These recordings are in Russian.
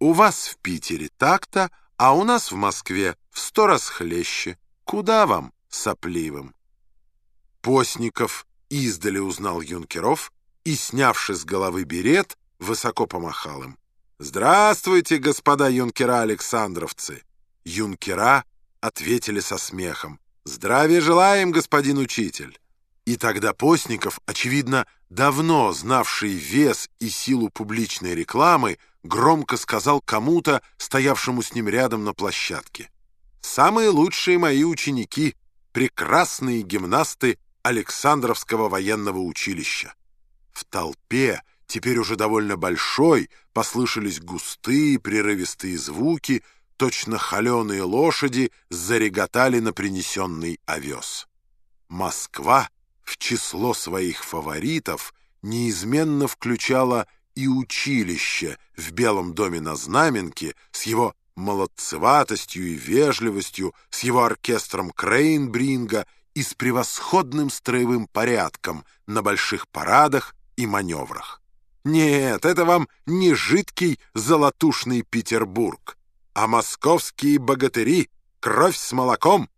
У вас в Питере так-то, а у нас в Москве в сто раз хлеще. Куда вам, сопливым? Постников издали узнал юнкеров и, снявши с головы берет, высоко помахал им. «Здравствуйте, господа юнкера-александровцы!» Юнкера ответили со смехом. «Здравия желаем, господин учитель!» И тогда Постников, очевидно, давно знавший вес и силу публичной рекламы, громко сказал кому-то, стоявшему с ним рядом на площадке. «Самые лучшие мои ученики, прекрасные гимнасты Александровского военного училища». В толпе, теперь уже довольно большой, послышались густые прерывистые звуки, точно холеные лошади зареготали на принесенный овес. Москва — в число своих фаворитов неизменно включала и училище в Белом доме на Знаменке с его молодцеватостью и вежливостью, с его оркестром Крейнбринга и с превосходным строевым порядком на больших парадах и маневрах. Нет, это вам не жидкий золотушный Петербург, а московские богатыри, кровь с молоком,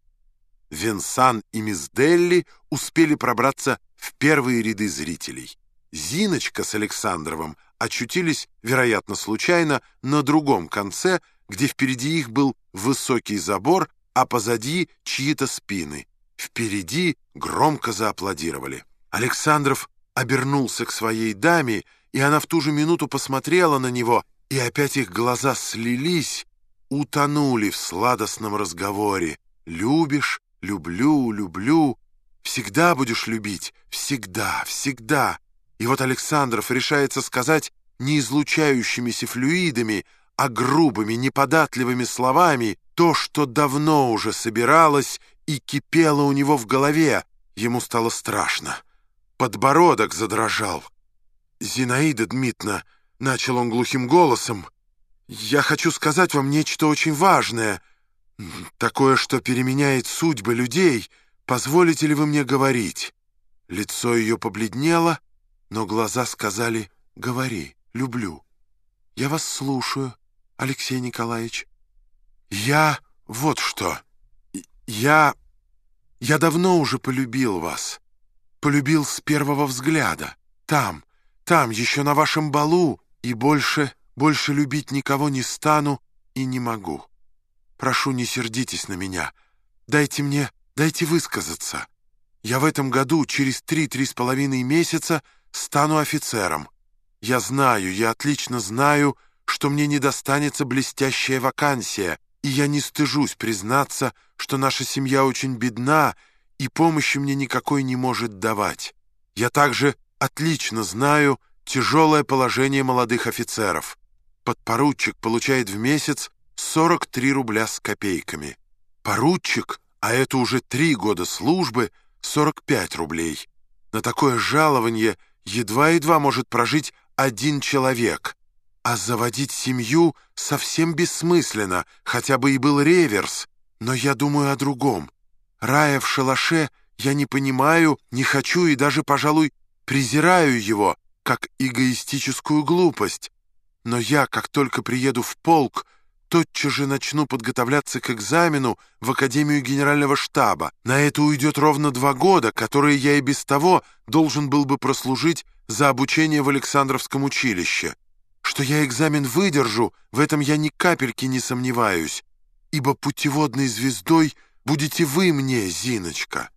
Венсан и мисс Делли успели пробраться в первые ряды зрителей. Зиночка с Александровым очутились, вероятно, случайно, на другом конце, где впереди их был высокий забор, а позади чьи-то спины. Впереди громко зааплодировали. Александров обернулся к своей даме, и она в ту же минуту посмотрела на него, и опять их глаза слились, утонули в сладостном разговоре. «Любишь?» Люблю, люблю, всегда будешь любить, всегда, всегда. И вот Александров решается сказать не излучающимися флюидами, а грубыми, неподатливыми словами то, что давно уже собиралось и кипело у него в голове. Ему стало страшно. Подбородок задрожал. «Зинаида Дмитриевна», — начал он глухим голосом, — «я хочу сказать вам нечто очень важное». Такое, что переменяет судьбы людей, позволите ли вы мне говорить?» Лицо ее побледнело, но глаза сказали «Говори, люблю». «Я вас слушаю, Алексей Николаевич». «Я... вот что. Я... я давно уже полюбил вас. Полюбил с первого взгляда. Там, там, еще на вашем балу. И больше, больше любить никого не стану и не могу». Прошу, не сердитесь на меня. Дайте мне, дайте высказаться. Я в этом году, через три-три с половиной месяца, стану офицером. Я знаю, я отлично знаю, что мне не достанется блестящая вакансия, и я не стыжусь признаться, что наша семья очень бедна и помощи мне никакой не может давать. Я также отлично знаю тяжелое положение молодых офицеров. Подпоручик получает в месяц 43 рубля с копейками. Поручик, а это уже три года службы, 45 рублей. На такое жалование едва-едва может прожить один человек. А заводить семью совсем бессмысленно, хотя бы и был реверс. Но я думаю о другом. Рая в шалаше я не понимаю, не хочу и даже, пожалуй, презираю его, как эгоистическую глупость. Но я, как только приеду в полк, тотчас же начну подготовляться к экзамену в Академию Генерального штаба. На это уйдет ровно два года, которые я и без того должен был бы прослужить за обучение в Александровском училище. Что я экзамен выдержу, в этом я ни капельки не сомневаюсь, ибо путеводной звездой будете вы мне, Зиночка».